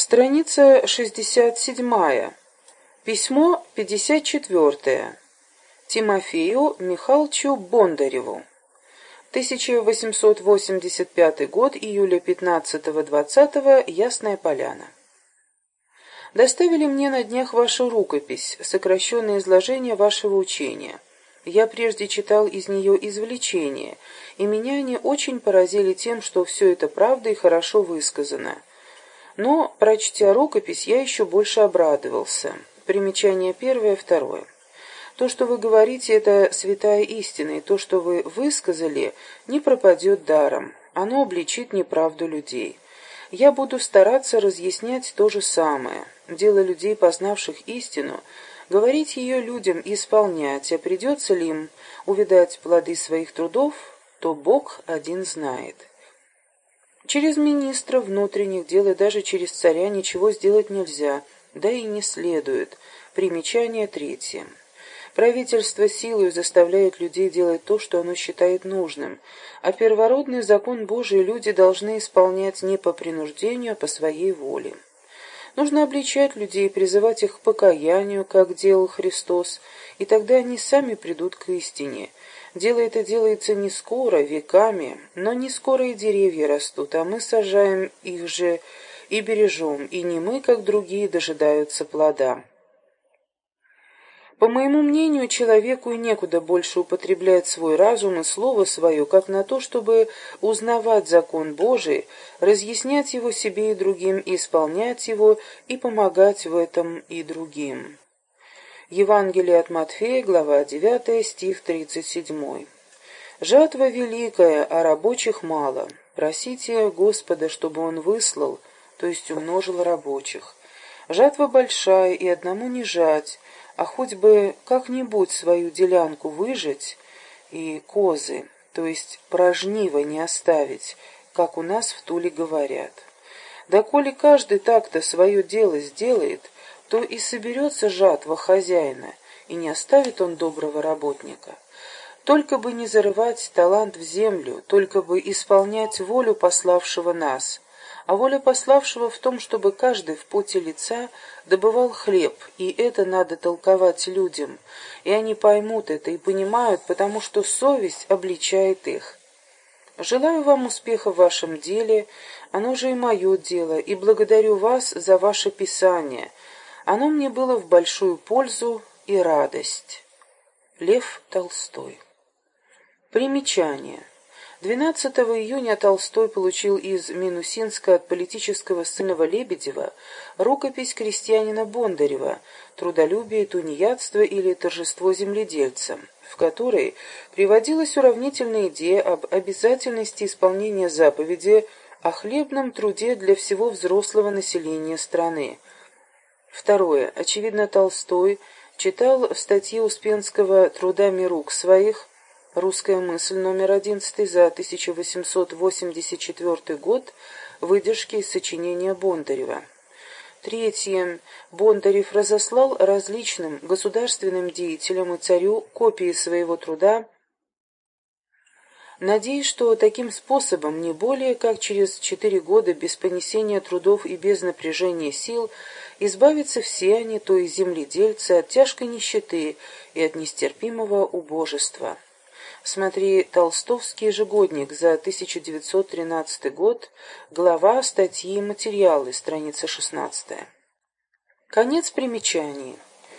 Страница 67. Письмо 54. Тимофею Михайловичу Бондареву. 1885 год, июля 15-20, Ясная Поляна. Доставили мне на днях вашу рукопись, сокращенное изложение вашего учения. Я прежде читал из нее извлечения, и меня они очень поразили тем, что все это правда и хорошо высказано. Но, прочтя рукопись, я еще больше обрадовался. Примечание первое, второе. То, что вы говорите, это святая истина, и то, что вы высказали, не пропадет даром. Оно обличит неправду людей. Я буду стараться разъяснять то же самое. Дело людей, познавших истину, говорить ее людям и исполнять, а придется ли им увидать плоды своих трудов, то Бог один знает. Через министра внутренних дел и даже через царя ничего сделать нельзя, да и не следует. Примечание третье. Правительство силой заставляет людей делать то, что оно считает нужным, а первородный закон Божий люди должны исполнять не по принуждению, а по своей воле. Нужно обличать людей, призывать их к покаянию, как делал Христос, и тогда они сами придут к истине – Дело это делается не скоро, веками, но не скоро и деревья растут, а мы сажаем их же и бережем, и не мы, как другие, дожидаются плода. По моему мнению, человеку и некуда больше употреблять свой разум и слово свое, как на то, чтобы узнавать закон Божий, разъяснять его себе и другим, исполнять его и помогать в этом и другим. Евангелие от Матфея, глава 9, стих 37. «Жатва великая, а рабочих мало. Просите Господа, чтобы Он выслал, то есть умножил рабочих. Жатва большая, и одному не жать, а хоть бы как-нибудь свою делянку выжать и козы, то есть прожнива не оставить, как у нас в Туле говорят. Да коли каждый так-то свое дело сделает, то и соберется жатва хозяина, и не оставит он доброго работника. Только бы не зарывать талант в землю, только бы исполнять волю пославшего нас. А воля пославшего в том, чтобы каждый в поте лица добывал хлеб, и это надо толковать людям, и они поймут это и понимают, потому что совесть обличает их. Желаю вам успеха в вашем деле, оно же и мое дело, и благодарю вас за ваше писание — оно мне было в большую пользу и радость. Лев Толстой. Примечание. 12 июня Толстой получил из Минусинска от политического сына Лебедева рукопись крестьянина Бондарева «Трудолюбие, тунеядство или торжество земледельца», в которой приводилась уравнительная идея об обязательности исполнения заповеди о хлебном труде для всего взрослого населения страны, Второе. Очевидно, Толстой читал в статье Успенского «Трудами рук своих» «Русская мысль» номер 11 за 1884 год, выдержки из сочинения Бондарева. Третье. Бондарев разослал различным государственным деятелям и царю копии своего труда Надеюсь, что таким способом, не более как через четыре года без понесения трудов и без напряжения сил, избавятся все они, то есть земледельцы, от тяжкой нищеты и от нестерпимого убожества. Смотри «Толстовский ежегодник» за 1913 год, глава статьи материалы, страница 16. Конец примечаний.